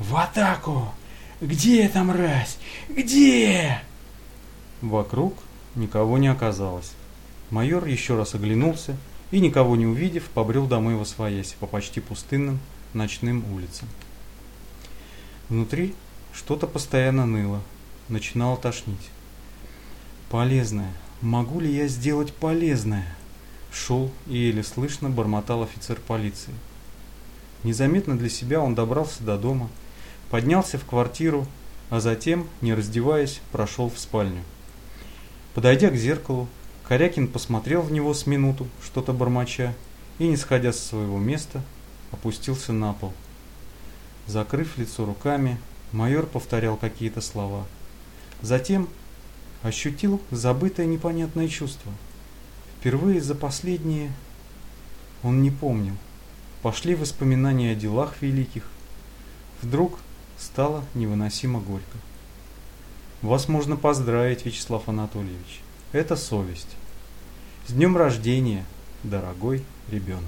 «В атаку! Где эта мразь? Где?» Вокруг никого не оказалось. Майор еще раз оглянулся и, никого не увидев, побрел домой во своясь по почти пустынным ночным улицам. Внутри что-то постоянно ныло, начинало тошнить. «Полезное. Могу ли я сделать полезное?» Шел и еле слышно бормотал офицер полиции. Незаметно для себя он добрался до дома, поднялся в квартиру, а затем, не раздеваясь, прошел в спальню. Подойдя к зеркалу, Корякин посмотрел в него с минуту, что-то бормоча, и, не сходя со своего места, опустился на пол. Закрыв лицо руками, майор повторял какие-то слова. Затем ощутил забытое непонятное чувство. Впервые за последние он не помнил. Пошли воспоминания о делах великих. Вдруг стало невыносимо горько. Вас можно поздравить, Вячеслав Анатольевич. Это совесть. С днем рождения, дорогой ребенок.